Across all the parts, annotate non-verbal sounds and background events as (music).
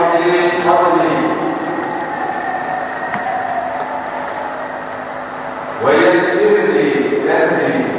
সকলের সকলে ويسر لي أمري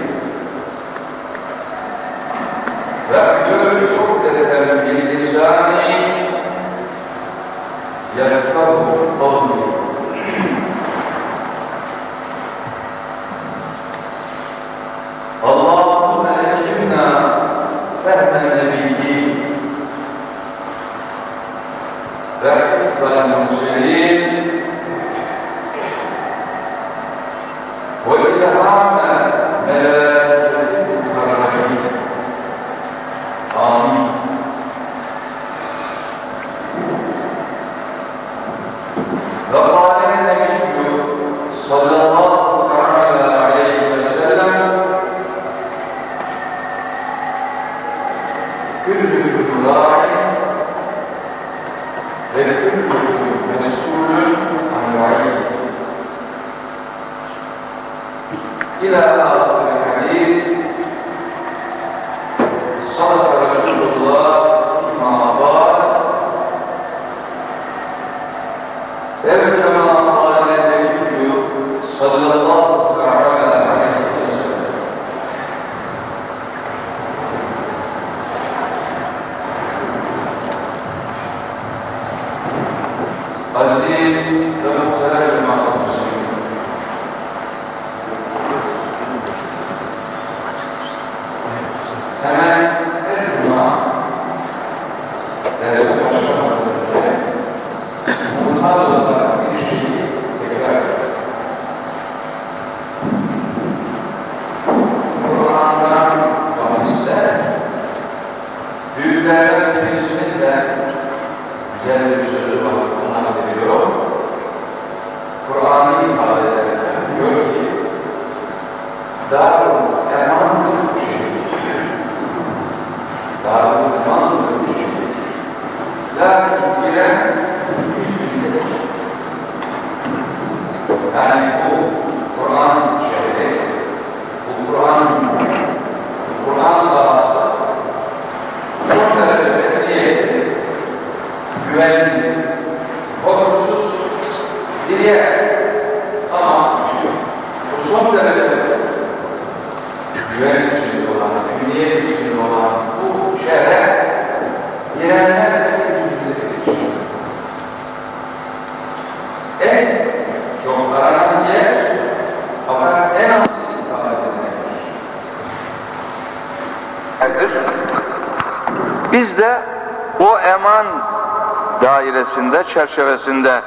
çerçevesinde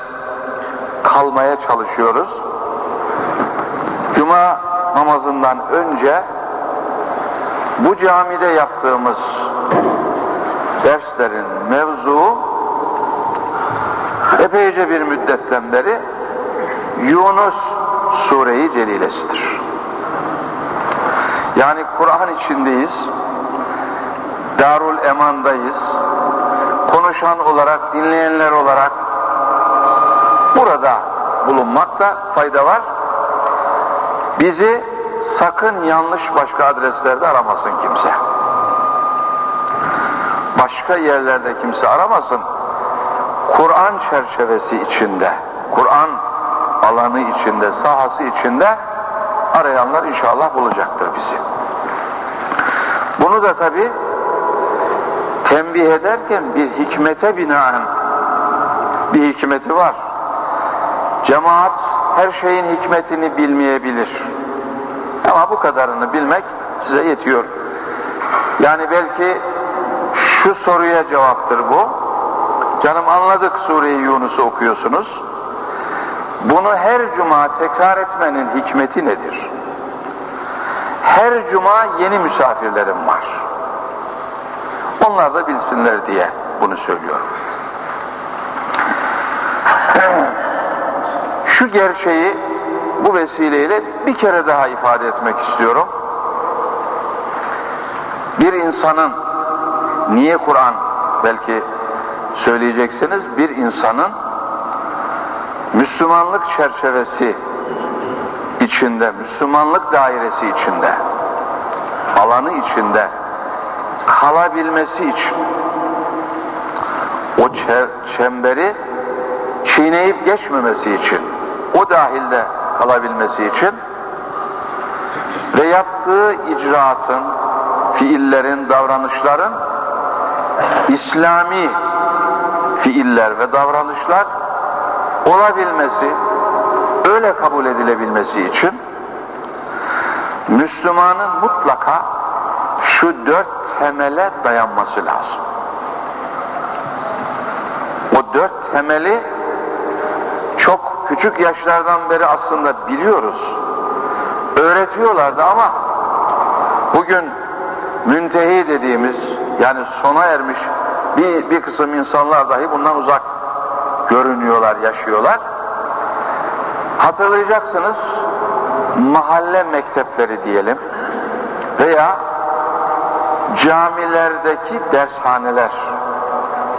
kalmaya çalışıyoruz. Cuma namazından önce bu camide yaptığımız derslerin mevzuu epeyce bir müddetten beri Yunus sureyi celilesidir. Yani Kur'an içindeyiz. Darul Eman'dayız konuşan olarak, dinleyenler olarak burada bulunmakta fayda var. Bizi sakın yanlış başka adreslerde aramasın kimse. Başka yerlerde kimse aramasın. Kur'an çerçevesi içinde, Kur'an alanı içinde, sahası içinde arayanlar inşallah bulacaktır bizi. Bunu da tabii tembih ederken bir hikmete binaen bir hikmeti var. Cemaat her şeyin hikmetini bilmeyebilir. Ama bu kadarını bilmek size yetiyor. Yani belki şu soruya cevaptır bu. Canım anladık Sure-i Yunus'u okuyorsunuz. Bunu her cuma tekrar etmenin hikmeti nedir? Her cuma yeni misafirlerim var. Onlar da bilsinler diye bunu söylüyorum. (clears throat) Şu gerçeği bu vesileyle bir kere daha ifade etmek istiyorum. Bir insanın niye Kur'an belki söyleyeceksiniz bir insanın Müslümanlık çerçevesi içinde, Müslümanlık dairesi içinde, alanı içinde kalabilmesi için. O çemberi çiğneyip geçmemesi için, o dahilde kalabilmesi için ve yaptığı icraatın, fiillerin, davranışların İslami fiiller ve davranışlar olabilmesi, öyle kabul edilebilmesi için Müslümanın mutlaka şu dört temele dayanması lazım. O dört temeli çok küçük yaşlardan beri aslında biliyoruz. Öğretiyorlardı ama bugün müntehi dediğimiz yani sona ermiş bir, bir kısım insanlar dahi bundan uzak görünüyorlar, yaşıyorlar. Hatırlayacaksınız mahalle mektepleri diyelim veya camilerdeki dershaneler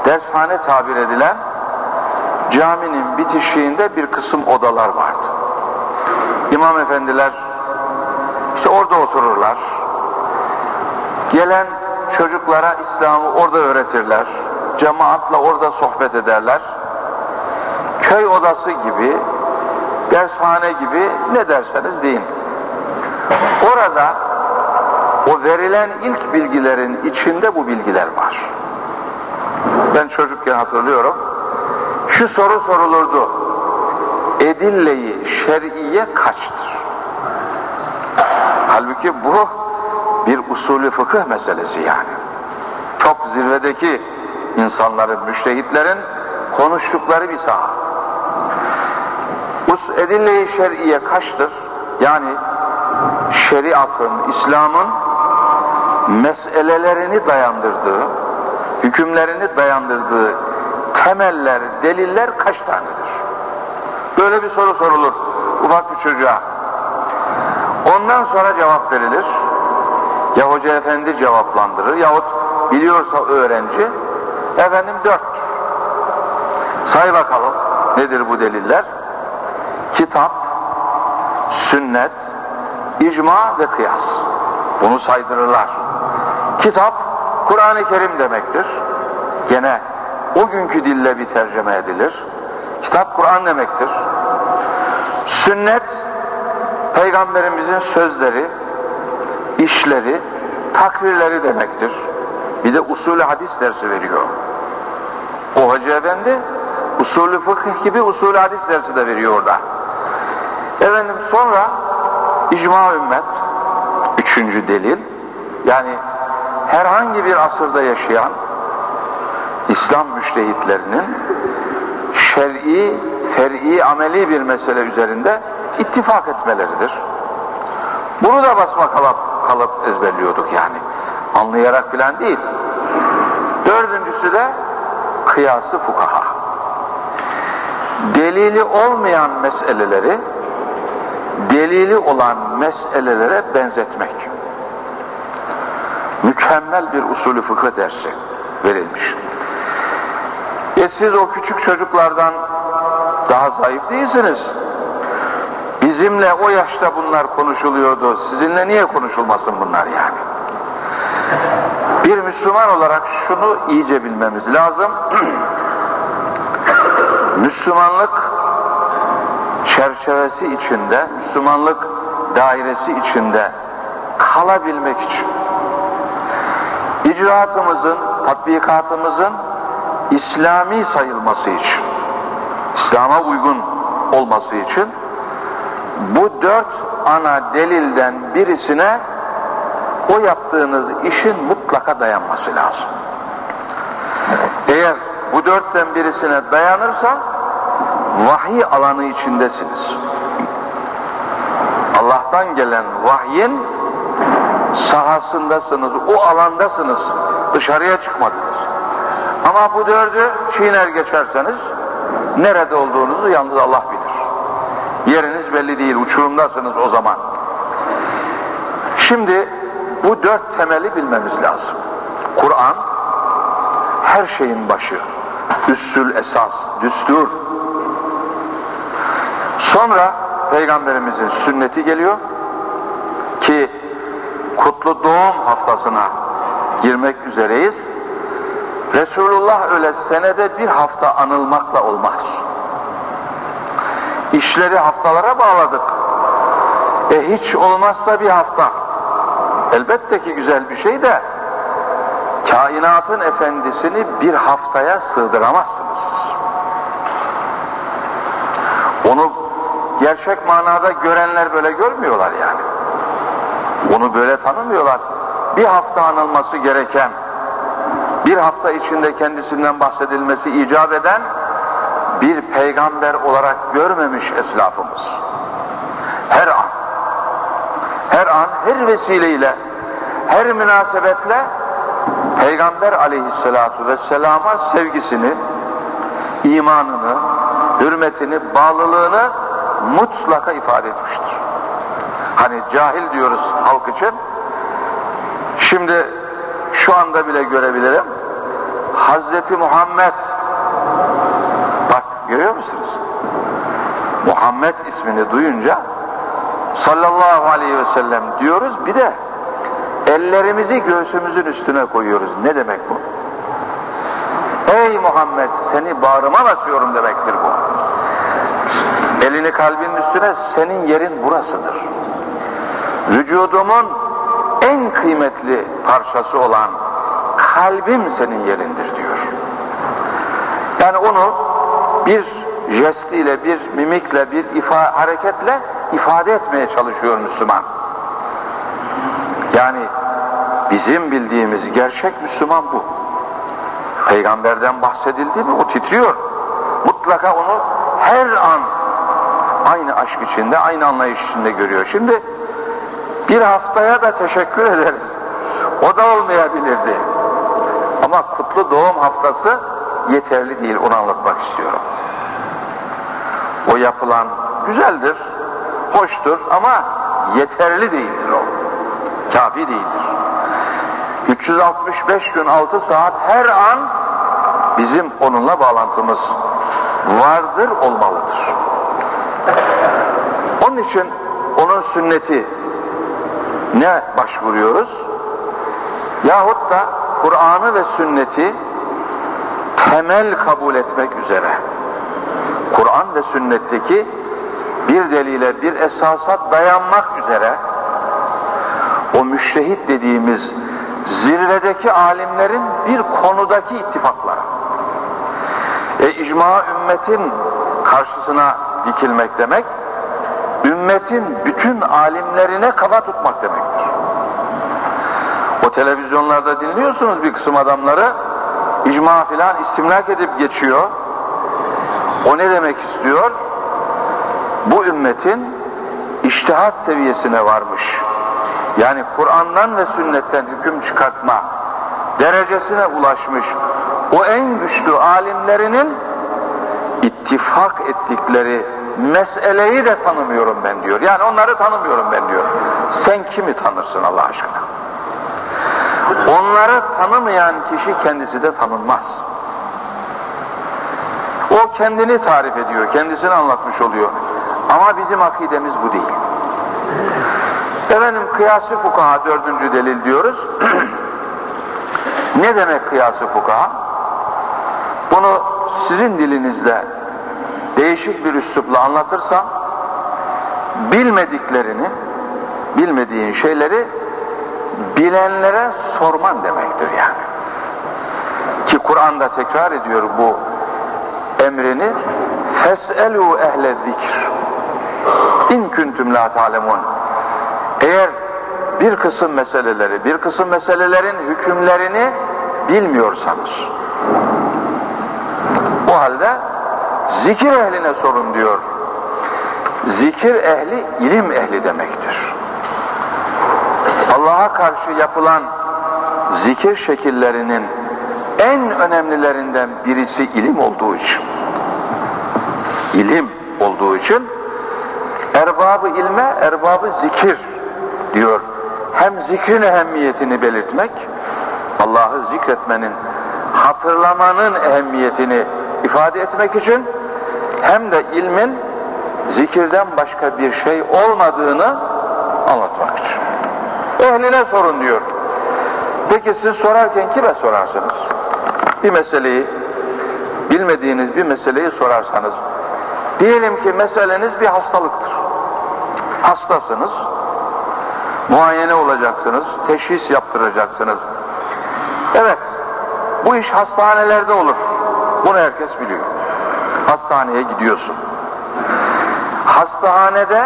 dershane tabir edilen caminin bitişiğinde bir kısım odalar vardı. İmam efendiler işte orada otururlar. Gelen çocuklara İslam'ı orada öğretirler. Cemaatla orada sohbet ederler. Köy odası gibi, dershane gibi ne derseniz deyin. Orada o verilen ilk bilgilerin içinde bu bilgiler var. Ben çocukken hatırlıyorum. Şu soru sorulurdu. Edilleyi şer'iye kaçtır? Halbuki bu bir usulü fıkıh meselesi yani. Çok zirvedeki insanların, müştehitlerin konuştukları bir saha. Us edille-i şer'iye kaçtır? Yani şeriatın, İslam'ın meselelerini dayandırdığı, hükümlerini dayandırdığı temeller, deliller kaç tanedir? Böyle bir soru sorulur ufak bir çocuğa. Ondan sonra cevap verilir. Ya hoca efendi cevaplandırır yahut biliyorsa öğrenci efendim dörttür. Say bakalım nedir bu deliller? Kitap, sünnet, icma ve kıyas. Bunu saydırırlar. Kitap, Kur'an-ı Kerim demektir. Gene o günkü dille bir tercüme edilir. Kitap Kur'an demektir. Sünnet, Peygamberimizin sözleri, işleri, takvirleri demektir. Bir de usulü hadis dersi veriyor. O Hacı Efendi usulü fıkıh gibi usulü hadis dersi de veriyor orada. Efendim sonra icma ümmet üçüncü delil yani herhangi bir asırda yaşayan İslam müştehitlerinin şer'i, fer'i, ameli bir mesele üzerinde ittifak etmeleridir. Bunu da basma kalıp, kalıp ezberliyorduk yani. Anlayarak filan değil. Dördüncüsü de kıyası fukaha. Delili olmayan meseleleri delili olan meselelere benzetmek. Mükemmel bir usulü fıkıh dersi verilmiş. E siz o küçük çocuklardan daha zayıf değilsiniz. Bizimle o yaşta bunlar konuşuluyordu. Sizinle niye konuşulmasın bunlar yani? Bir Müslüman olarak şunu iyice bilmemiz lazım. (clears throat) Müslümanlık çerçevesi içinde, Müslümanlık dairesi içinde kalabilmek için icraatımızın, tatbikatımızın İslami sayılması için, İslam'a uygun olması için bu dört ana delilden birisine o yaptığınız işin mutlaka dayanması lazım. Eğer bu dörtten birisine dayanırsa vahiy alanı içindesiniz. Allah'tan gelen vahyin sahasındasınız, o alandasınız, dışarıya çıkmadınız. Ama bu dördü çiğner geçerseniz nerede olduğunuzu yalnız Allah bilir. Yeriniz belli değil, uçurumdasınız o zaman. Şimdi bu dört temeli bilmemiz lazım. Kur'an her şeyin başı, üssül esas, düstur. Sonra Peygamberimizin sünneti geliyor ki kutlu doğum haftasına girmek üzereyiz. Resulullah öyle senede bir hafta anılmakla olmaz. İşleri haftalara bağladık. E hiç olmazsa bir hafta. Elbette ki güzel bir şey de kainatın efendisini bir haftaya sığdıramazsınız siz. Onu gerçek manada görenler böyle görmüyorlar yani. Onu böyle tanımıyorlar. Bir hafta anılması gereken, bir hafta içinde kendisinden bahsedilmesi icap eden bir peygamber olarak görmemiş eslafımız. Her an, her an, her vesileyle, her münasebetle Peygamber aleyhissalatu vesselama sevgisini, imanını, hürmetini, bağlılığını mutlaka ifade etmiştir. Hani cahil diyoruz halk için. Şimdi şu anda bile görebilirim. Hazreti Muhammed bak görüyor musunuz? Muhammed ismini duyunca sallallahu aleyhi ve sellem diyoruz bir de ellerimizi göğsümüzün üstüne koyuyoruz. Ne demek bu? Ey Muhammed seni bağrıma basıyorum demektir bu. Elini kalbinin üstüne senin yerin burasıdır. Vücudumun en kıymetli parçası olan kalbim senin yerindir diyor. Yani onu bir jestiyle, bir mimikle, bir ifa hareketle ifade etmeye çalışıyor Müslüman. Yani bizim bildiğimiz gerçek Müslüman bu. Peygamberden bahsedildi mi o titriyor. Mutlaka onu her an aynı aşk içinde, aynı anlayış içinde görüyor. Şimdi bir haftaya da teşekkür ederiz. O da olmayabilirdi. Ama kutlu doğum haftası yeterli değil, onu anlatmak istiyorum. O yapılan güzeldir, hoştur ama yeterli değildir o. Kafi değildir. 365 gün 6 saat her an bizim onunla bağlantımız vardır, olmalıdır. Onun için onun sünneti ne başvuruyoruz? Yahut da Kur'an'ı ve sünneti temel kabul etmek üzere Kur'an ve sünnetteki bir delile, bir esasa dayanmak üzere o müştehit dediğimiz zirvedeki alimlerin bir konudaki ittifakları e icma ümmetin karşısına dikilmek demek ümmetin bütün alimlerine kafa tutmak demektir. O televizyonlarda dinliyorsunuz bir kısım adamları icma filan istimlak edip geçiyor. O ne demek istiyor? Bu ümmetin iştihat seviyesine varmış. Yani Kur'an'dan ve sünnetten hüküm çıkartma derecesine ulaşmış o en güçlü alimlerinin ittifak ettikleri meseleyi de tanımıyorum ben diyor. Yani onları tanımıyorum ben diyor. Sen kimi tanırsın Allah aşkına? Onları tanımayan kişi kendisi de tanınmaz. O kendini tarif ediyor, kendisini anlatmış oluyor. Ama bizim akidemiz bu değil. Efendim kıyası fukaha dördüncü delil diyoruz. (clears throat) ne demek kıyası fukaha? Bunu sizin dilinizde değişik bir üslupla anlatırsam bilmediklerini bilmediğin şeyleri bilenlere sorman demektir yani. Ki Kur'an'da tekrar ediyor bu emrini feselu ehle zikr in kuntum la ta'lemun eğer bir kısım meseleleri bir kısım meselelerin hükümlerini bilmiyorsanız o halde zikir ehline sorun diyor. Zikir ehli ilim ehli demektir. Allah'a karşı yapılan zikir şekillerinin en önemlilerinden birisi ilim olduğu için. İlim olduğu için erbabı ilme erbabı zikir diyor. Hem zikrin ehemmiyetini belirtmek Allah'ı zikretmenin hatırlamanın ehemmiyetini ifade etmek için hem de ilmin zikirden başka bir şey olmadığını anlatmak için. Ehline sorun diyor. Peki siz sorarken kime sorarsınız? Bir meseleyi bilmediğiniz bir meseleyi sorarsanız diyelim ki meseleniz bir hastalıktır. Hastasınız muayene olacaksınız teşhis yaptıracaksınız. Evet bu iş hastanelerde olur bunu herkes biliyor. Hastaneye gidiyorsun. Hastanede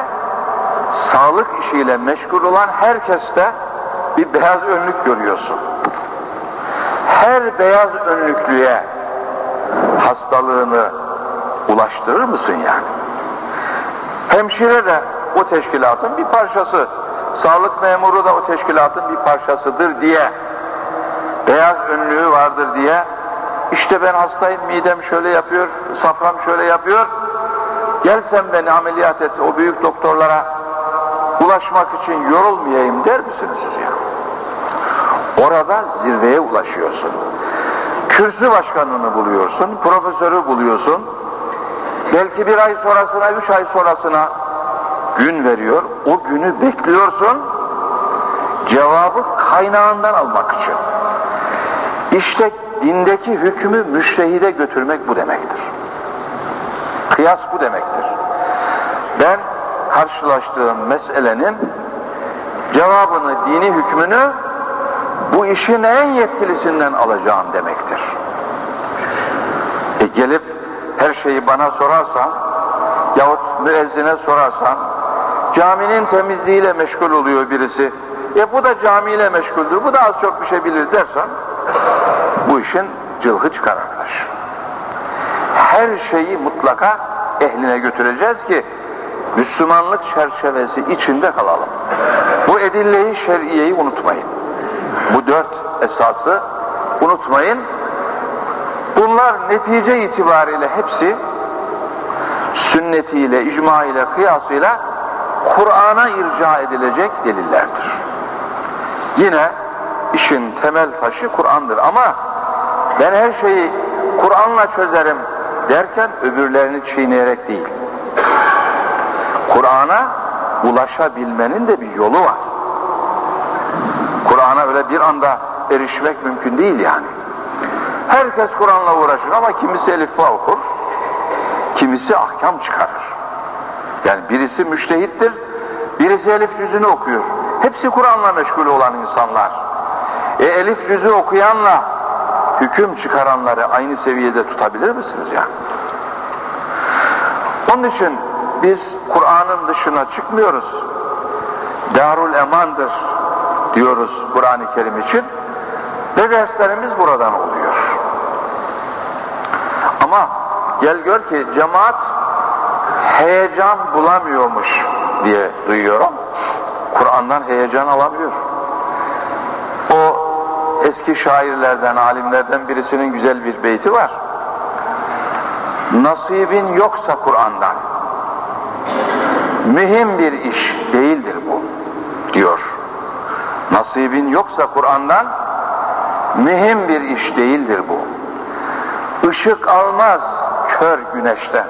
sağlık işiyle meşgul olan herkeste bir beyaz önlük görüyorsun. Her beyaz önlüklüye hastalığını ulaştırır mısın yani? Hemşire de o teşkilatın bir parçası, sağlık memuru da o teşkilatın bir parçasıdır diye, beyaz önlüğü vardır diye, işte ben hastayım, midem şöyle yapıyor, safram şöyle yapıyor, gel sen beni ameliyat et, o büyük doktorlara ulaşmak için yorulmayayım der misiniz siz ya? Orada zirveye ulaşıyorsun. Kürsü başkanını buluyorsun, profesörü buluyorsun. Belki bir ay sonrasına, üç ay sonrasına gün veriyor. O günü bekliyorsun. Cevabı kaynağından almak için. İşte dindeki hükmü müştehide götürmek bu demektir. Kıyas bu demektir. Ben karşılaştığım meselenin cevabını, dini hükmünü bu işin en yetkilisinden alacağım demektir. E gelip her şeyi bana sorarsan yahut müezzine sorarsan caminin temizliğiyle meşgul oluyor birisi. E bu da camiyle meşguldür, bu da az çok bir şey bilir dersen işin cılhı çıkar arkadaş. Her şeyi mutlaka ehline götüreceğiz ki Müslümanlık çerçevesi içinde kalalım. Bu edilleyi şer'iyeyi unutmayın. Bu dört esası unutmayın. Bunlar netice itibariyle hepsi sünnetiyle, icma ile, kıyasıyla Kur'an'a irca edilecek delillerdir. Yine işin temel taşı Kur'an'dır ama ben her şeyi Kur'an'la çözerim derken öbürlerini çiğneyerek değil. Kur'an'a ulaşabilmenin de bir yolu var. Kur'an'a öyle bir anda erişmek mümkün değil yani. Herkes Kur'an'la uğraşır ama kimisi elif okur, kimisi ahkam çıkarır. Yani birisi müştehittir, birisi elif cüzünü okuyor. Hepsi Kur'an'la meşgul olan insanlar. E elif cüzü okuyanla hüküm çıkaranları aynı seviyede tutabilir misiniz ya? Onun için biz Kur'an'ın dışına çıkmıyoruz. Darul emandır diyoruz Kur'an-ı Kerim için ve derslerimiz buradan oluyor. Ama gel gör ki cemaat heyecan bulamıyormuş diye duyuyorum. Kur'an'dan heyecan alamıyor. Eski şairlerden, alimlerden birisinin güzel bir beyti var. Nasibin yoksa Kur'an'dan mühim bir iş değildir bu diyor. Nasibin yoksa Kur'an'dan mühim bir iş değildir bu. Işık almaz kör güneşten.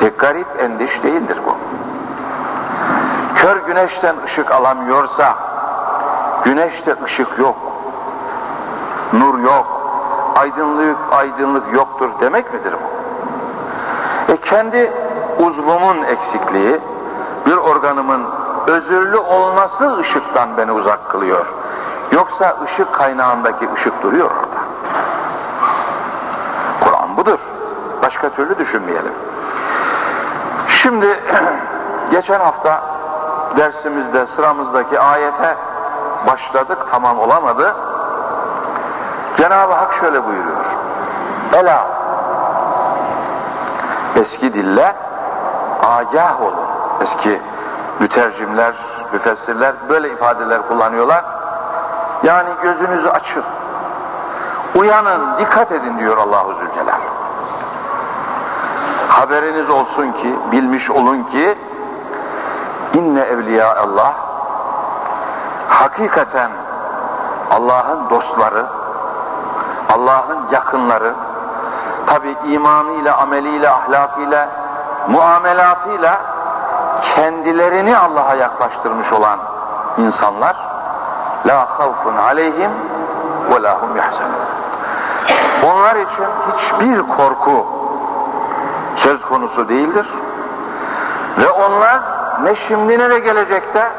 Pek garip endiş değildir bu. Kör güneşten ışık alamıyorsa, güneşte ışık yok, nur yok, aydınlık aydınlık yoktur demek midir bu? E kendi uzvumun eksikliği, bir organımın özürlü olması ışıktan beni uzak kılıyor. Yoksa ışık kaynağındaki ışık duruyor orada. Kur'an budur. Başka türlü düşünmeyelim. Şimdi (clears throat) geçen hafta dersimizde sıramızdaki ayete başladık tamam olamadı. Cenab-ı Hak şöyle buyuruyor. Ela eski dille agah olun. Eski mütercimler, müfessirler böyle ifadeler kullanıyorlar. Yani gözünüzü açın. Uyanın, dikkat edin diyor Allahu Zülcelal. Haberiniz olsun ki, bilmiş olun ki inne evliya Allah hakikaten Allah'ın dostları, Allah'ın yakınları, tabi imanıyla, ameliyle, ahlakıyla, muamelatıyla kendilerini Allah'a yaklaştırmış olan insanlar la havfun aleyhim ve la hum yahzanun. Onlar için hiçbir korku söz konusu değildir. Ve onlar ne şimdi ne de gelecekte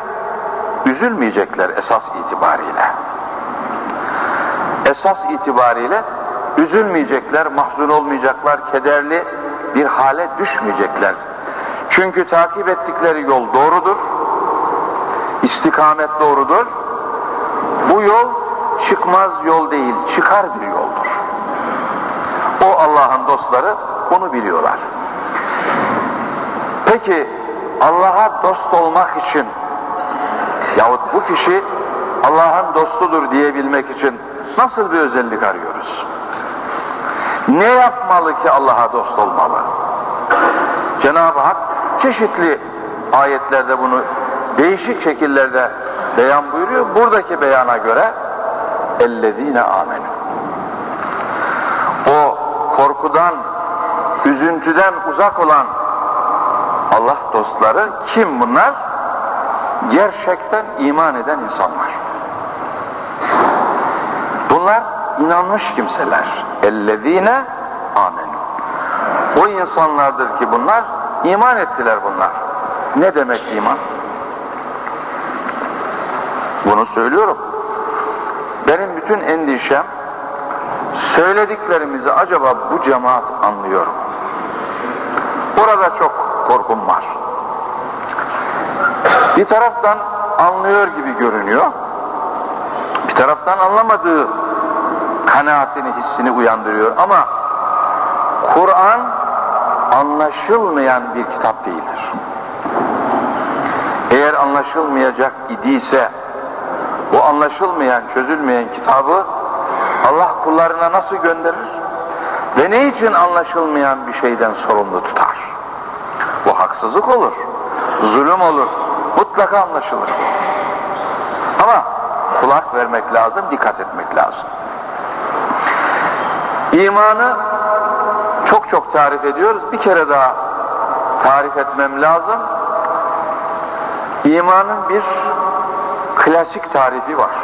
üzülmeyecekler esas itibariyle. Esas itibariyle üzülmeyecekler, mahzun olmayacaklar, kederli bir hale düşmeyecekler. Çünkü takip ettikleri yol doğrudur, istikamet doğrudur. Bu yol çıkmaz yol değil, çıkar bir yoldur. O Allah'ın dostları onu biliyorlar. Peki Allah'a dost olmak için yahut bu kişi Allah'ın dostudur diyebilmek için nasıl bir özellik arıyoruz? Ne yapmalı ki Allah'a dost olmalı? Cenab-ı Hak çeşitli ayetlerde bunu değişik şekillerde beyan buyuruyor. Buradaki beyana göre ellezine amenu. O korkudan, üzüntüden uzak olan Allah dostları kim bunlar? Gerçekten iman eden insanlar. Bunlar inanmış kimseler. Ellezine amenu. O insanlardır ki bunlar iman ettiler bunlar. Ne demek iman? Bunu söylüyorum. Benim bütün endişem söylediklerimizi acaba bu cemaat anlıyor mu? Burada çok korkum var. Bir taraftan anlıyor gibi görünüyor. Bir taraftan anlamadığı kanaatini, hissini uyandırıyor ama Kur'an anlaşılmayan bir kitap değildir. Eğer anlaşılmayacak idiyse bu anlaşılmayan, çözülmeyen kitabı Allah kullarına nasıl gönderir? Ve ne için anlaşılmayan bir şeyden sorumlu tutar? Bu haksızlık olur, zulüm olur, mutlaka anlaşılır. Ama kulak vermek lazım, dikkat etmek lazım. İmanı çok çok tarif ediyoruz. Bir kere daha tarif etmem lazım. İmanın bir klasik tarifi var.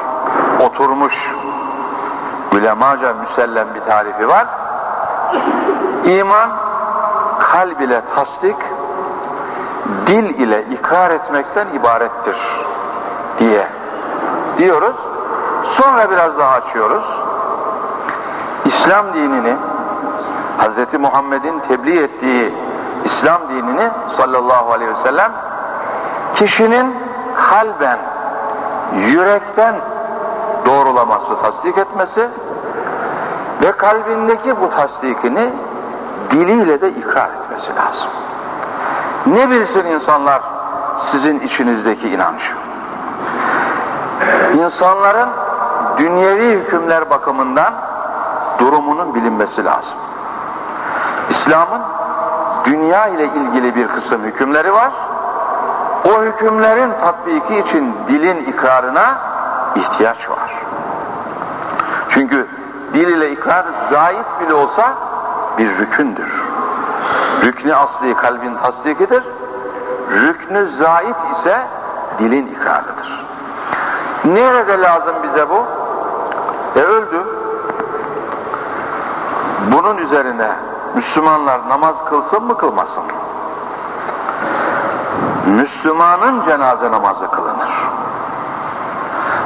Oturmuş ulemaca müsellem bir tarifi var. İman kalb ile tasdik, dil ile ikrar etmekten ibarettir diye diyoruz. Sonra biraz daha açıyoruz. İslam dinini Hz. Muhammed'in tebliğ ettiği İslam dinini sallallahu aleyhi ve sellem kişinin kalben yürekten doğrulaması, tasdik etmesi ve kalbindeki bu tasdikini diliyle de ikrar etmesi lazım. Ne bilsin insanlar sizin içinizdeki inancı? İnsanların dünyevi hükümler bakımından durumunun bilinmesi lazım. İslam'ın dünya ile ilgili bir kısım hükümleri var. O hükümlerin tatbiki için dilin ikrarına ihtiyaç var. Çünkü dil ile ikrar zayıf bile olsa bir rükündür. Rüknü asli kalbin tasdikidir. Rüknü zait ise dilin ikrarıdır. Nerede lazım bize bu? E öldü. Bunun üzerine Müslümanlar namaz kılsın mı kılmasın mı? Müslümanın cenaze namazı kılınır.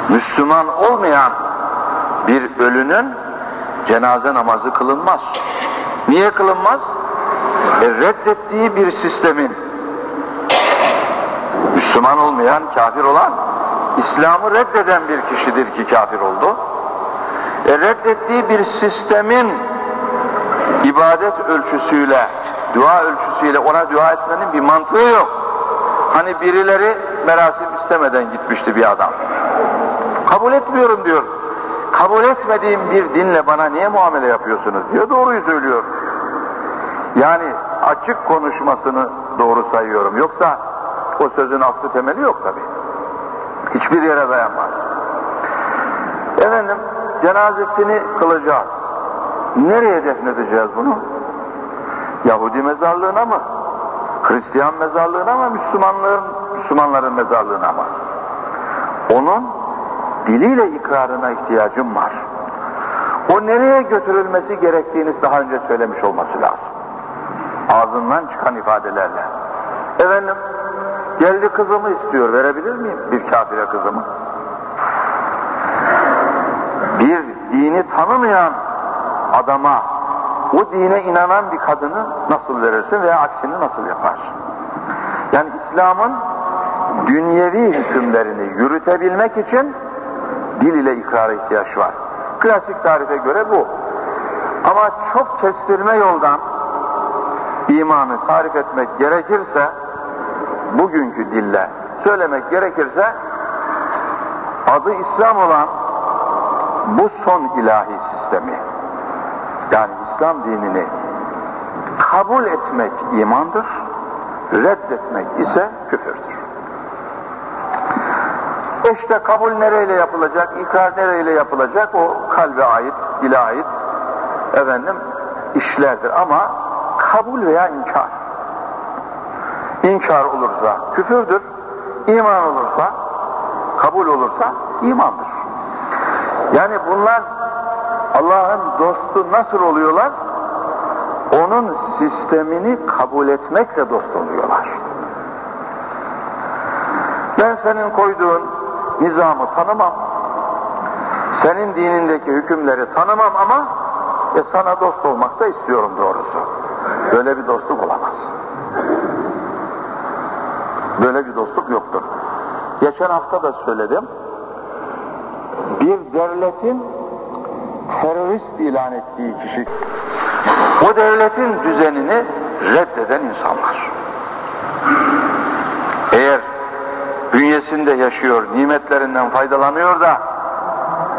Müslüman olmayan bir ölünün cenaze namazı kılınmaz. Niye kılınmaz? E, reddettiği bir sistemin Müslüman olmayan, kafir olan İslam'ı reddeden bir kişidir ki kafir oldu. E, reddettiği bir sistemin ibadet ölçüsüyle, dua ölçüsüyle ona dua etmenin bir mantığı yok. Hani birileri merasim istemeden gitmişti bir adam. Kabul etmiyorum diyor. Kabul etmediğim bir dinle bana niye muamele yapıyorsunuz diyor. Doğruyu söylüyor. Yani açık konuşmasını doğru sayıyorum. Yoksa o sözün aslı temeli yok tabi. Hiçbir yere dayanmaz. Efendim cenazesini kılacağız. Nereye defnedeceğiz bunu? Yahudi mezarlığına mı? Hristiyan mezarlığına mı? Müslümanların, Müslümanların mezarlığına mı? Onun diliyle ikrarına ihtiyacım var. O nereye götürülmesi gerektiğini daha önce söylemiş olması lazım. Ağzından çıkan ifadelerle. Efendim, geldi kızımı istiyor, verebilir miyim bir kafire kızımı? Bir dini tanımayan adama o dine inanan bir kadını nasıl verirsin veya aksini nasıl yaparsın? Yani İslam'ın dünyevi hükümlerini yürütebilmek için dil ile ikrara ihtiyaç var. Klasik tarife göre bu. Ama çok kestirme yoldan imanı tarif etmek gerekirse bugünkü dille söylemek gerekirse adı İslam olan bu son ilahi sistemi yani İslam dinini kabul etmek imandır, reddetmek ise küfürdür. İşte kabul nereyle yapılacak, ikrar nereyle yapılacak o kalbe ait, dile ait efendim işlerdir ama kabul veya inkar. İnkar olursa küfürdür, iman olursa, kabul olursa imandır. Yani bunlar Allah'ın dostu nasıl oluyorlar? Onun sistemini kabul etmekle dost oluyorlar. Ben senin koyduğun nizamı tanımam. Senin dinindeki hükümleri tanımam ama e sana dost olmak da istiyorum doğrusu. Böyle bir dostluk olamaz. Böyle bir dostluk yoktur. Geçen hafta da söyledim. Bir devletin terörist ilan ettiği kişi o devletin düzenini reddeden insanlar. Eğer bünyesinde yaşıyor, nimetlerinden faydalanıyor da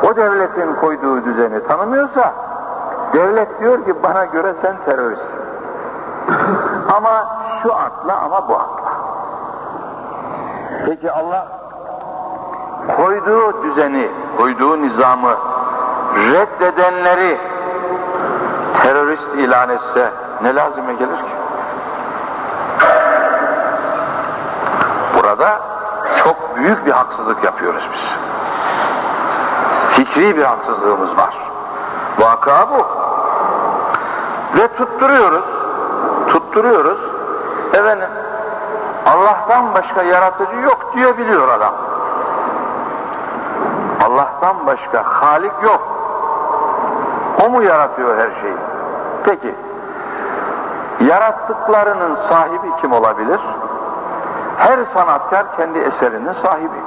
o devletin koyduğu düzeni tanımıyorsa devlet diyor ki bana göre sen teröristsin. (laughs) ama şu atla ama bu atla. Peki Allah koyduğu düzeni, koyduğu nizamı reddedenleri terörist ilan etse ne lazime gelir ki? Burada çok büyük bir haksızlık yapıyoruz biz. Fikri bir haksızlığımız var. Vaka bu. Ve tutturuyoruz, tutturuyoruz. Efendim, Allah'tan başka yaratıcı yok diyebiliyor adam. Allah'tan başka Halik yok. O mu yaratıyor her şeyi? Peki, yarattıklarının sahibi kim olabilir? Her sanatkar kendi eserinin sahibi.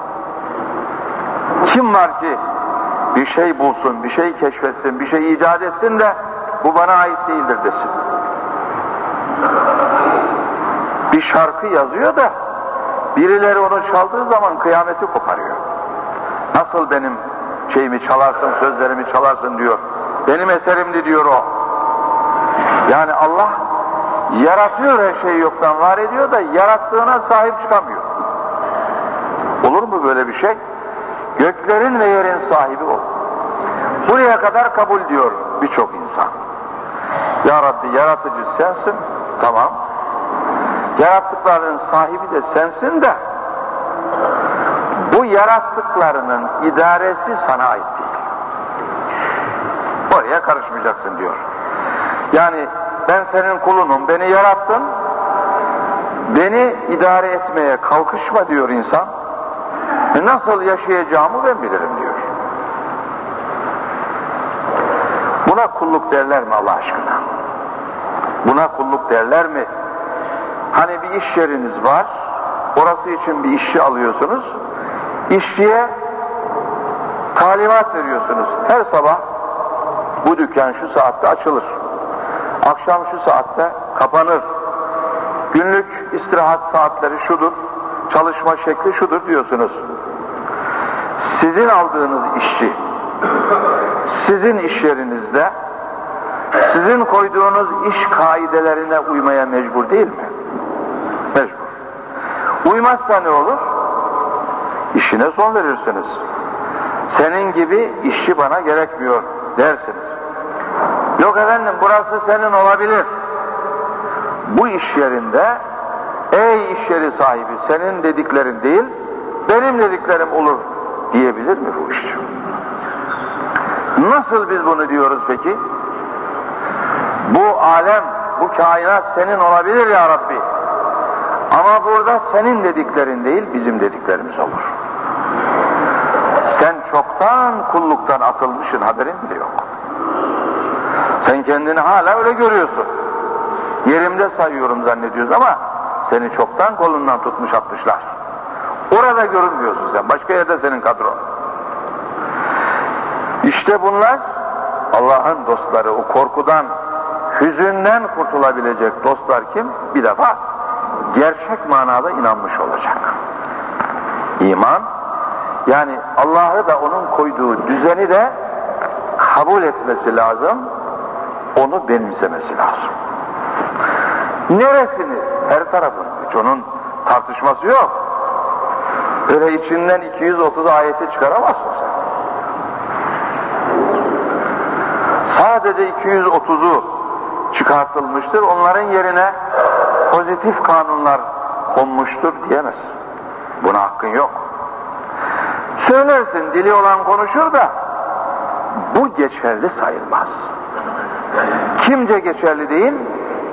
Kim var ki bir şey bulsun, bir şey keşfetsin, bir şey icat etsin de bu bana ait değildir desin. Bir şarkı yazıyor da birileri onu çaldığı zaman kıyameti koparıyor. Nasıl benim şeyimi çalarsın, sözlerimi çalarsın diyor. Benim eserimdi diyor o. Yani Allah yaratıyor her şeyi yoktan var ediyor da yarattığına sahip çıkamıyor. Olur mu böyle bir şey? Göklerin ve yerin sahibi o. Buraya kadar kabul diyor birçok insan. Ya Rabbi yaratıcı sensin, Tamam. Yarattıkların sahibi de sensin de bu yarattıklarının idaresi sana ait değil. Oraya karışmayacaksın diyor. Yani ben senin kulunum, beni yarattın, beni idare etmeye kalkışma diyor insan. E nasıl yaşayacağımı ben bilirim diyor. Buna kulluk derler mi Allah aşkına? Buna kulluk derler mi? Hani bir iş yeriniz var, orası için bir işçi alıyorsunuz, işçiye talimat veriyorsunuz. Her sabah bu dükkan şu saatte açılır, akşam şu saatte kapanır, günlük istirahat saatleri şudur, çalışma şekli şudur diyorsunuz. Sizin aldığınız işçi, sizin iş yerinizde sizin koyduğunuz iş kaidelerine uymaya mecbur değil mi? Uymazsa ne olur? İşine son verirsiniz. Senin gibi işçi bana gerekmiyor dersiniz. Yok efendim burası senin olabilir. Bu iş yerinde ey iş yeri sahibi senin dediklerin değil benim dediklerim olur diyebilir mi bu işçi? Nasıl biz bunu diyoruz peki? Bu alem, bu kainat senin olabilir ya Rabbi. Ama burada senin dediklerin değil, bizim dediklerimiz olur. Sen çoktan kulluktan atılmışsın, haberin bile yok. Sen kendini hala öyle görüyorsun. Yerimde sayıyorum zannediyoruz ama seni çoktan kolundan tutmuş atmışlar. Orada görünmüyorsun sen, başka yerde senin kadron. İşte bunlar Allah'ın dostları, o korkudan, hüzünden kurtulabilecek dostlar kim? Bir defa gerçek manada inanmış olacak. İman, yani Allah'ı da onun koyduğu düzeni de kabul etmesi lazım, onu benimsemesi lazım. Neresini? Her tarafını. Hiç onun tartışması yok. Öyle içinden 230 ayeti çıkaramazsın sen. Sadece 230'u çıkartılmıştır. Onların yerine pozitif kanunlar konmuştur diyemez. Buna hakkın yok. Söylersin dili olan konuşur da bu geçerli sayılmaz. Kimce geçerli değil,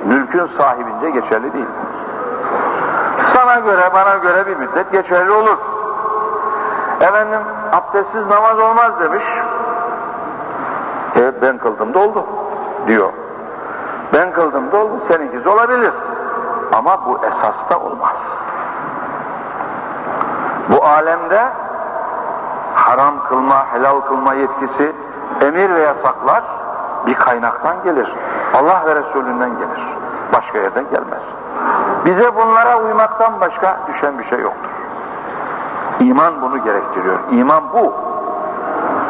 mülkün sahibince geçerli değil. Sana göre, bana göre bir müddet geçerli olur. Efendim, abdestsiz namaz olmaz demiş. Evet ben kıldım da diyor. Ben kıldım da seninkisi olabilir. Ama bu esasta olmaz. Bu alemde haram kılma, helal kılma yetkisi, emir ve yasaklar bir kaynaktan gelir. Allah ve Resulünden gelir. Başka yerden gelmez. Bize bunlara uymaktan başka düşen bir şey yoktur. İman bunu gerektiriyor. İman bu.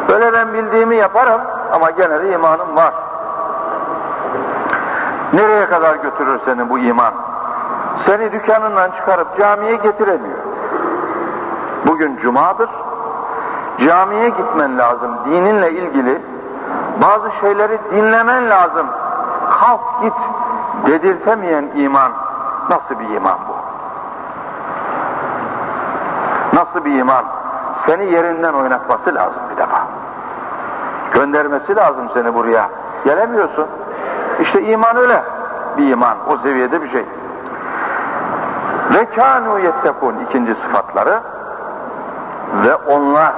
Böyle ben bildiğimi yaparım ama gene de imanım var. Nereye kadar götürür seni bu iman? Seni dükkanından çıkarıp camiye getiremiyor. Bugün cumadır. Camiye gitmen lazım. Dininle ilgili bazı şeyleri dinlemen lazım. Kalk git dedirtemeyen iman nasıl bir iman bu? Nasıl bir iman? Seni yerinden oynatması lazım bir defa. Göndermesi lazım seni buraya. Gelemiyorsun. İşte iman öyle bir iman. O seviyede bir şey. Ve kânû yettekûn ikinci sıfatları ve onlar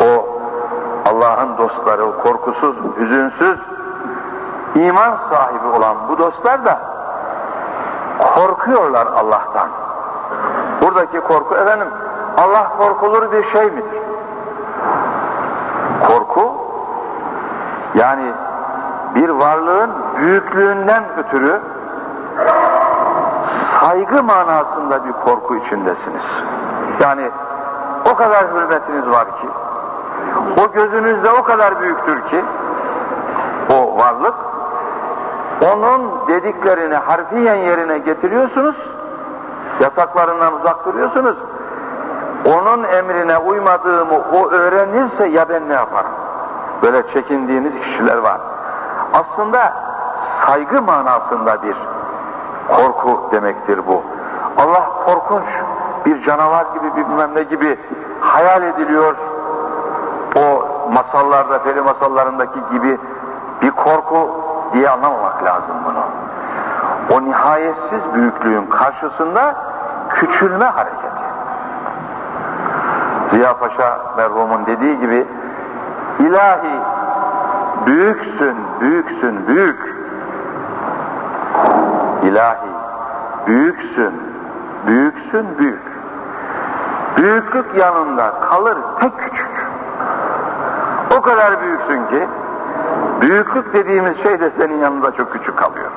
o Allah'ın dostları, korkusuz, hüzünsüz, iman sahibi olan bu dostlar da korkuyorlar Allah'tan. Buradaki korku efendim Allah korkulur bir şey midir? Korku yani bir varlığın büyüklüğünden ötürü saygı manasında bir korku içindesiniz. Yani o kadar hürmetiniz var ki, o gözünüzde o kadar büyüktür ki, o varlık, onun dediklerini harfiyen yerine getiriyorsunuz, yasaklarından uzak duruyorsunuz, onun emrine uymadığımı o öğrenirse ya ben ne yaparım? Böyle çekindiğiniz kişiler var. Aslında saygı manasında bir korku demektir bu. Allah korkunç bir canavar gibi bilmem ne gibi hayal ediliyor. O masallarda, peri masallarındaki gibi bir korku diye anlamamak lazım bunu. O nihayetsiz büyüklüğün karşısında küçülme hareketi. Ziya Paşa merhumun dediği gibi ilahi büyüksün, büyüksün, büyük. İlahi büyüksün, büyüksün, büyük. Büyüklük yanında kalır tek küçük. O kadar büyüksün ki büyüklük dediğimiz şey de senin yanında çok küçük kalıyor.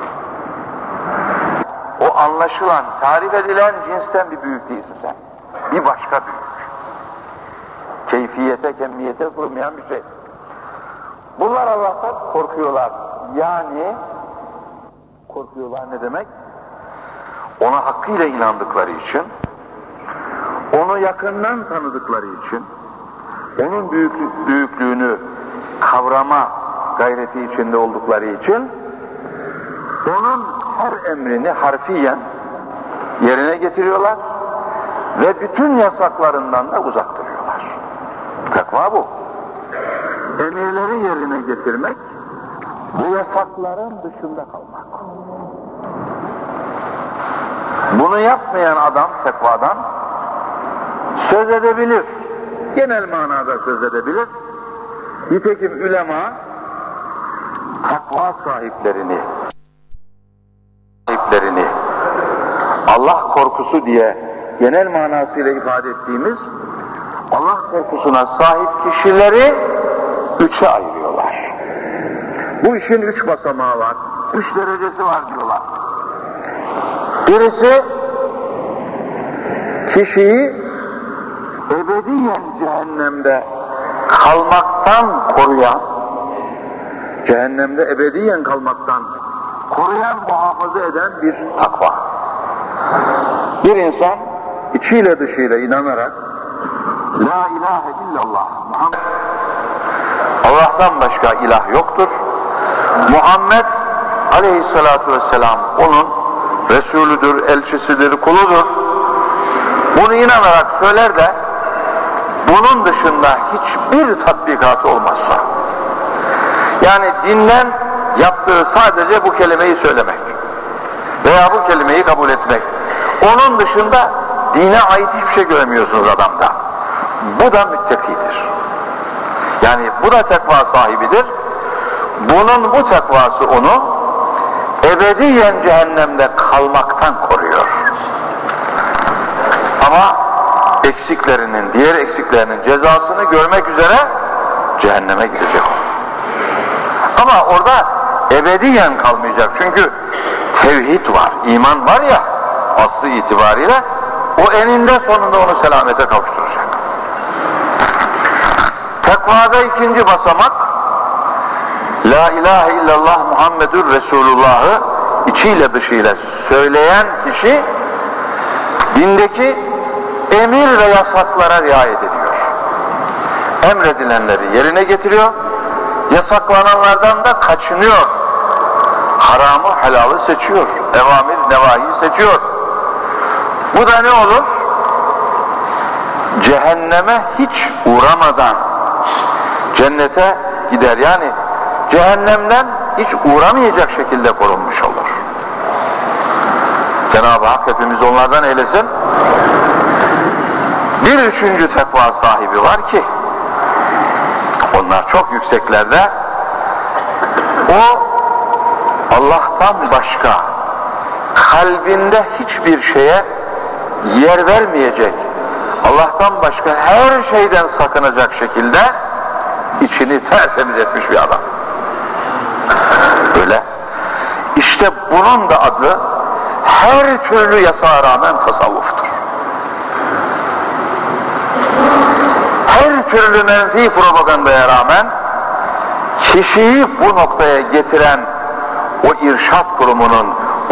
O anlaşılan, tarif edilen cinsten bir büyük değilsin sen. Bir başka büyük. Keyfiyete, kemiyete sığmayan bir şey. Bunlar Allah'tan korkuyorlar. Yani korkuyorlar ne demek? Ona hakkıyla inandıkları için, onu yakından tanıdıkları için, onun büyüklük, büyüklüğünü kavrama gayreti içinde oldukları için, onun her emrini harfiyen yerine getiriyorlar ve bütün yasaklarından da uzak duruyorlar. Takva bu. Emirleri yerine getirmek, bu yasakların dışında kalmak. Bunu yapmayan adam tekvadan söz edebilir. Genel manada söz edebilir. Nitekim ulema takva sahiplerini sahiplerini Allah korkusu diye genel manasıyla ifade ettiğimiz Allah korkusuna sahip kişileri üçe ayırıyorlar. Bu işin üç basamağı var. Üç derecesi var diyorlar. Birisi kişiyi ebediyen cehennemde kalmaktan koruyan, cehennemde ebediyen kalmaktan koruyan, muhafaza eden bir takva. Bir insan içiyle dışıyla inanarak La ilahe illallah Muhammed Allah'tan başka ilah yoktur. Muhammed aleyhissalatu vesselam onun Resulüdür, elçisidir, kuludur. Bunu inanarak söyler de bunun dışında hiçbir tatbikatı olmazsa yani dinden yaptığı sadece bu kelimeyi söylemek veya bu kelimeyi kabul etmek. Onun dışında dine ait hiçbir şey göremiyorsunuz adamda. Bu da müttekidir yani bu da tekva sahibidir. Bunun bu tekvası onu ebediyen cehennemde kalmaktan koruyor ama eksiklerinin, diğer eksiklerinin cezasını görmek üzere cehenneme gidecek o. Ama orada ebediyen kalmayacak. Çünkü tevhid var, iman var ya aslı itibariyle o eninde sonunda onu selamete kavuşturacak. Tekvada ikinci basamak La ilahe illallah Muhammedur Resulullah'ı içiyle dışıyla söyleyen kişi dindeki emir ve yasaklara riayet ediyor. Emredilenleri yerine getiriyor, yasaklananlardan da kaçınıyor. Haramı helalı seçiyor, evamir nevahi seçiyor. Bu da ne olur? Cehenneme hiç uğramadan cennete gider. Yani cehennemden hiç uğramayacak şekilde korunmuş olur. Cenab-ı Hak hepimiz onlardan eylesin. Bir üçüncü tekva sahibi var ki onlar çok yükseklerde o Allah'tan başka kalbinde hiçbir şeye yer vermeyecek Allah'tan başka her şeyden sakınacak şekilde içini tertemiz etmiş bir adam. Böyle. İşte bunun da adı her türlü yasağa rağmen tasavvuftur. Her türlü menfi propagandaya rağmen kişiyi bu noktaya getiren o irşat kurumunun,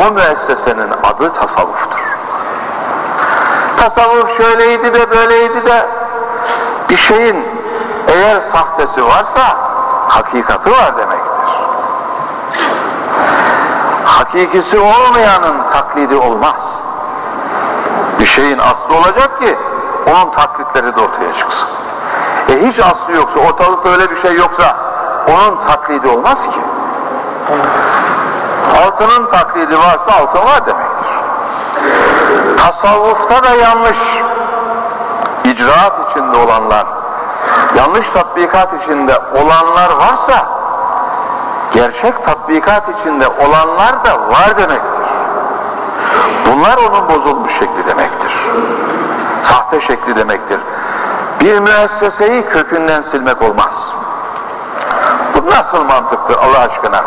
o müessesenin adı tasavvuftur. Tasavvuf şöyleydi de böyleydi de bir şeyin eğer sahtesi varsa hakikati var demektir. Hakikisi olmayanın taklidi olmaz. Bir şeyin aslı olacak ki onun taklitleri de ortaya çıksın. E hiç aslı yoksa, ortalıkta öyle bir şey yoksa onun taklidi olmaz ki. Altının taklidi varsa altın var demektir. Tasavvufta da yanlış icraat içinde olanlar, yanlış tatbikat içinde olanlar varsa gerçek tatbikat içinde olanlar da var demektir. Bunlar onun bozulmuş şekli demektir. Sahte şekli demektir. Bir müesseseyi kökünden silmek olmaz. Bu nasıl mantıktır Allah aşkına?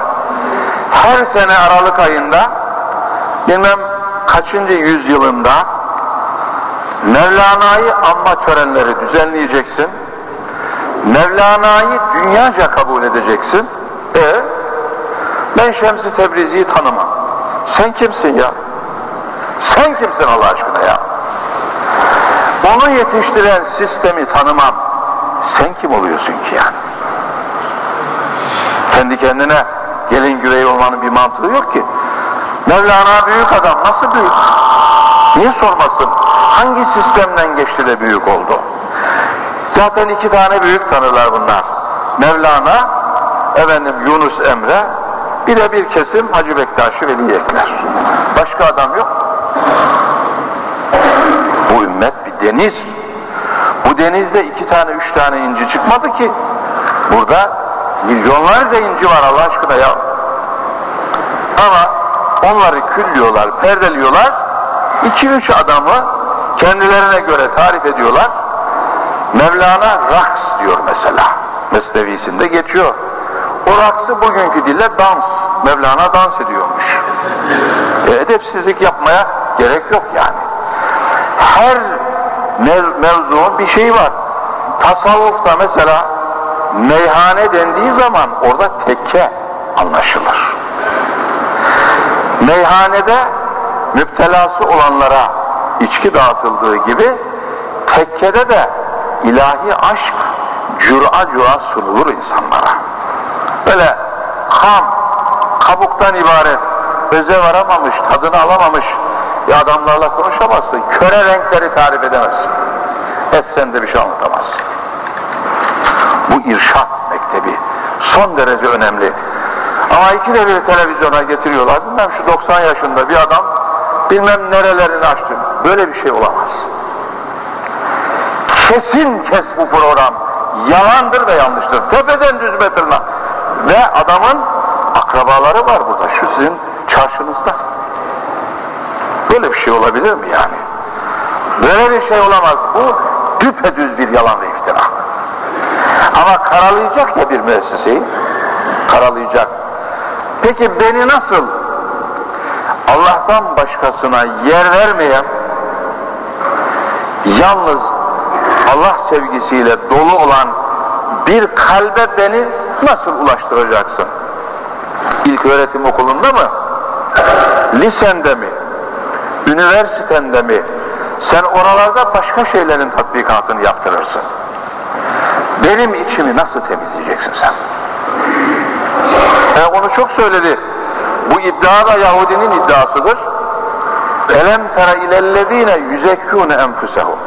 Her sene Aralık ayında bilmem kaçıncı yüzyılında Mevlana'yı anma törenleri düzenleyeceksin. Mevlana'yı dünyaca kabul edeceksin. E ben Şems-i Tebrizi'yi tanımam. Sen kimsin ya? Sen kimsin Allah aşkına ya? Onu yetiştiren sistemi tanımam. Sen kim oluyorsun ki yani? Kendi kendine gelin güvey olmanın bir mantığı yok ki. Mevlana büyük adam. Nasıl büyük? Niye sormasın? Hangi sistemden geçti de büyük oldu? Zaten iki tane büyük tanırlar bunlar. Mevlana, efendim Yunus Emre, bir de bir kesim Hacı Bektaş'ı Veli Ekler. Başka adam yok. Bu ümmet bir deniz. Bu denizde iki tane, üç tane inci çıkmadı ki. Burada milyonlarca inci var Allah aşkına ya. Ama onları küllüyorlar, perdeliyorlar. İki üç adamı kendilerine göre tarif ediyorlar. Mevlana raks diyor mesela. Mesnevisinde geçiyor. O raksı bugünkü dille dans. Mevlana dans ediyormuş. E, edepsizlik yapmaya gerek yok yani. Her mev mevzuun bir şeyi var. Tasavvufta mesela meyhane dendiği zaman orada tekke anlaşılır. Meyhanede müptelası olanlara içki dağıtıldığı gibi tekkede de ilahi aşk cüra cüra sunulur insanlara. Böyle ham, kabuktan ibaret, öze varamamış, tadını alamamış bir adamlarla konuşamazsın. Köre renkleri tarif edemezsin. Essen de bir şey anlatamazsın. Bu irşat mektebi son derece önemli. Ama iki de bir televizyona getiriyorlar. Bilmem şu 90 yaşında bir adam bilmem nerelerini açtı. Böyle bir şey olamaz. Kesin kes bu program. Yalandır ve yanlıştır. Tepeden düz tırnak. Ve adamın akrabaları var burada. Şu sizin çarşınızda. Böyle bir şey olabilir mi yani? Böyle bir şey olamaz. Bu düpedüz bir yalan ve iftira. Ama karalayacak ya bir müesseseyi. Karalayacak. Peki beni nasıl Allah'tan başkasına yer vermeyen yalnız Allah sevgisiyle dolu olan bir kalbe beni nasıl ulaştıracaksın? İlk öğretim okulunda mı? Lisende mi? Üniversitende mi? Sen oralarda başka şeylerin tatbikatını yaptırırsın. Benim içimi nasıl temizleyeceksin sen? E onu çok söyledi. Bu iddia da Yahudinin iddiasıdır. Elem tera ilellezine yüzekkûne enfusehum.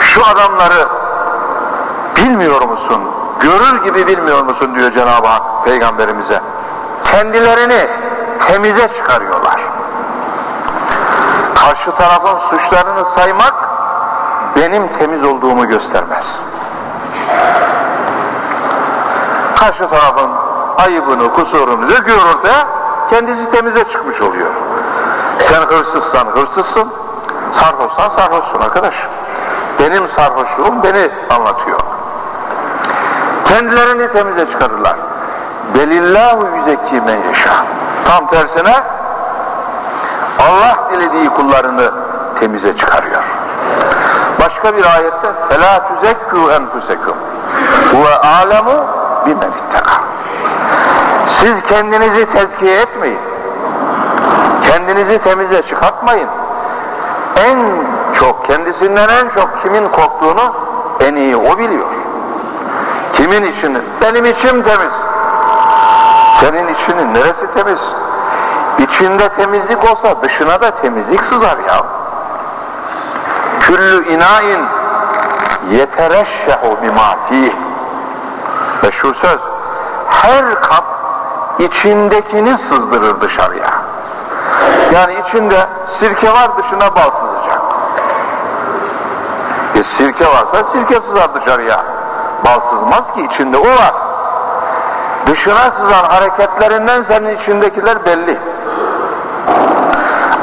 Şu adamları? Görür gibi bilmiyor musun diyor Cenab-ı Hak peygamberimize. Kendilerini temize çıkarıyorlar. Karşı tarafın suçlarını saymak benim temiz olduğumu göstermez. Karşı tarafın ayıbını, kusurunu döküyor ortaya, kendisi temize çıkmış oluyor. Sen hırsızsan hırsızsın, sarhoşsan sarhoşsun arkadaş. Benim sarhoşluğum beni anlatıyor. Kendilerini temize çıkarırlar. Belillahu yüzekki men yeşâ. Tam tersine Allah dilediği kullarını temize çıkarıyor. Başka bir ayette فَلَا تُزَكُّوا اَنْفُسَكُمْ وَاَعْلَمُوا بِمَنِ اتَّقَى Siz kendinizi tezkiye etmeyin. Kendinizi temize çıkartmayın. En çok, kendisinden en çok kimin korktuğunu en iyi o biliyor. Kimin için? Benim içim temiz. Senin içinin neresi temiz? İçinde temizlik olsa dışına da temizlik sızar ya. Küllü inain yetereşşehu bima fih. Meşhur söz. Her kap içindekini sızdırır dışarıya. Yani içinde sirke var dışına bal sızacak. E sirke varsa sirke sızar dışarıya. Bal sızmaz ki içinde o var. Dışına sızan hareketlerinden senin içindekiler belli.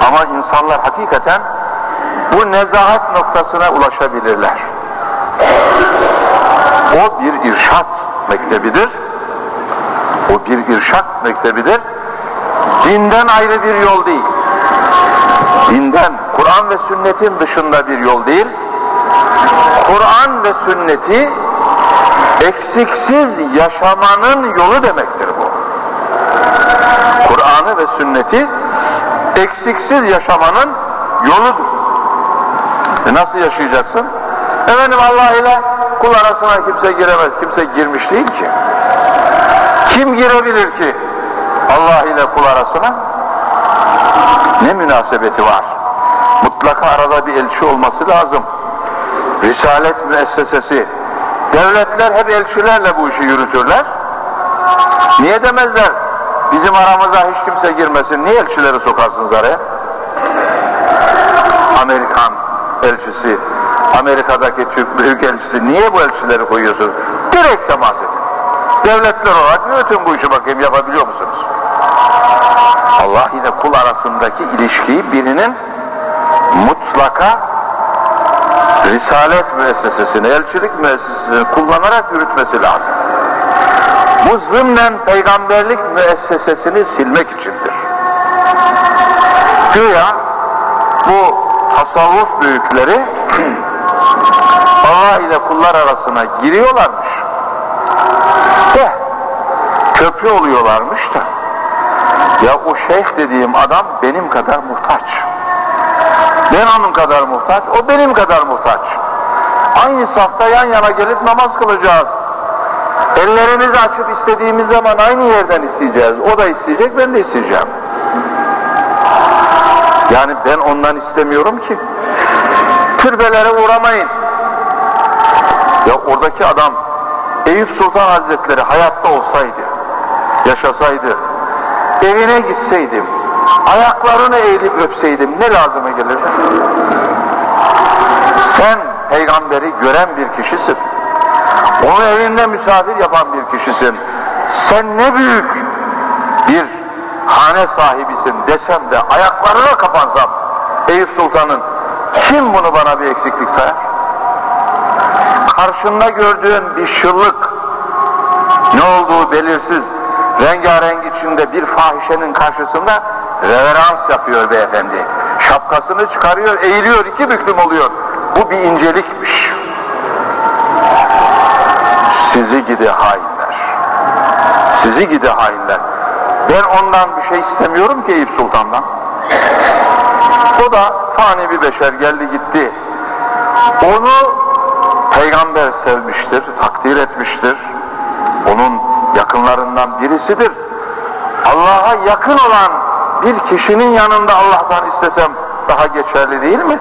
Ama insanlar hakikaten bu nezahat noktasına ulaşabilirler. O bir irşat mektebidir. O bir irşat mektebidir. Dinden ayrı bir yol değil. Dinden, Kur'an ve sünnetin dışında bir yol değil. Kur'an ve sünneti eksiksiz yaşamanın yolu demektir bu. Kur'an'ı ve sünneti eksiksiz yaşamanın yoludur. E nasıl yaşayacaksın? Efendim Allah ile kul arasına kimse giremez, kimse girmiş değil ki. Kim girebilir ki Allah ile kul arasına? Ne münasebeti var? Mutlaka arada bir elçi olması lazım. Risalet müessesesi. Devletler hep elçilerle bu işi yürütürler. Niye demezler? Bizim aramıza hiç kimse girmesin. Niye elçileri sokarsınız araya? Amerikan elçisi, Amerika'daki Türk büyük elçisi niye bu elçileri koyuyorsunuz? Direkt temas edin. Devletler olarak yürütün bu işi bakayım yapabiliyor musunuz? Allah ile kul arasındaki ilişkiyi birinin mutlaka risalet müessesesini, elçilik müessesesini kullanarak yürütmesi lazım. Bu zımnen peygamberlik müessesesini silmek içindir. Güya bu tasavvuf büyükleri (clears throat) Allah ile kullar arasına giriyorlarmış. De köprü oluyorlarmış da ya o şeyh dediğim adam benim kadar muhtaç. Ben onun kadar muhtaç, o benim kadar muhtaç. Aynı safta yan yana gelip namaz kılacağız. Ellerimizi açıp istediğimiz zaman aynı yerden isteyeceğiz. O da isteyecek, ben de isteyeceğim. Yani ben ondan istemiyorum ki. Türbelere uğramayın. Ya oradaki adam Eyüp Sultan Hazretleri hayatta olsaydı, yaşasaydı, evine gitseydim, ayaklarını eğilip öpseydim ne lazıma gelirdi? Sen peygamberi gören bir kişisin. Onu evinde misafir yapan bir kişisin. Sen ne büyük bir hane sahibisin desem de ayaklarına kapansam Eyüp Sultan'ın kim bunu bana bir eksiklik sayar? Karşında gördüğün bir şıllık ne olduğu belirsiz rengarenk içinde bir fahişenin karşısında reverans yapıyor beyefendi. Şapkasını çıkarıyor, eğiliyor, iki büklüm oluyor. Bu bir incelikmiş. Sizi gidi hainler. Sizi gidi hainler. Ben ondan bir şey istemiyorum ki Eyüp Sultan'dan. O da fani bir beşer geldi gitti. Onu peygamber sevmiştir, takdir etmiştir. Onun yakınlarından birisidir. Allah'a yakın olan bir kişinin yanında Allah'tan istesem daha geçerli değil mi?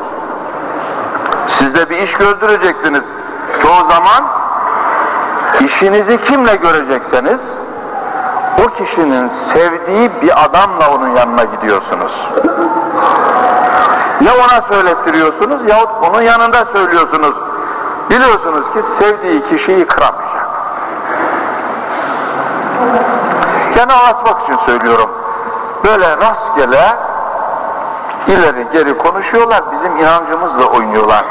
Siz de bir iş gördüreceksiniz. Çoğu zaman işinizi kimle görecekseniz o kişinin sevdiği bir adamla onun yanına gidiyorsunuz. Ya ona söylettiriyorsunuz yahut onun yanında söylüyorsunuz. Biliyorsunuz ki sevdiği kişiyi kıramayacak. Gene anlatmak için söylüyorum. Böyle rastgele ileri geri konuşuyorlar. Bizim inancımızla oynuyorlar.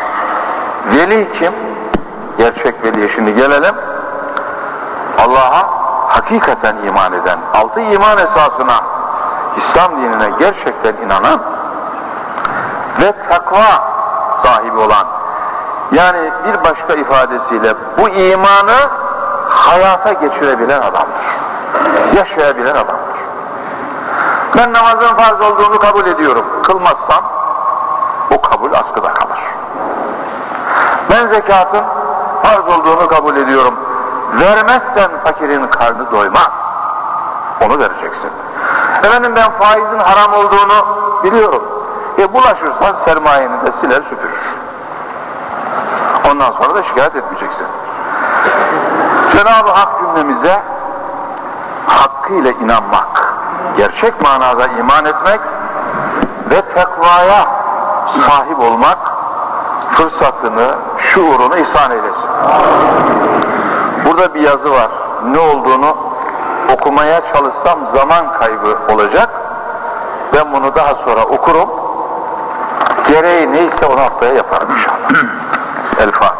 Veli kim? Gerçek veliye şimdi gelelim. Allah'a hakikaten iman eden, altı iman esasına, İslam dinine gerçekten inanan ve takva sahibi olan, yani bir başka ifadesiyle bu imanı hayata geçirebilen adamdır. Yaşayabilen adamdır. Ben namazın farz olduğunu kabul ediyorum. Kılmazsam o kabul askıda kalır. Ben zekatın farz olduğunu kabul ediyorum. Vermezsen fakirin karnı doymaz. Onu vereceksin. Efendim ben faizin haram olduğunu biliyorum. E bulaşırsan sermayeni de siler süpürür. Ondan sonra da şikayet etmeyeceksin. Cenab-ı Hak cümlemize hakkıyla inanmak, gerçek manada iman etmek ve tekvaya sahip olmak fırsatını, şuurunu ihsan eylesin. Burada bir yazı var. Ne olduğunu okumaya çalışsam zaman kaybı olacak. Ben bunu daha sonra okurum. Gereği neyse onu haftaya yaparım inşallah. (clears throat) El Fatiha.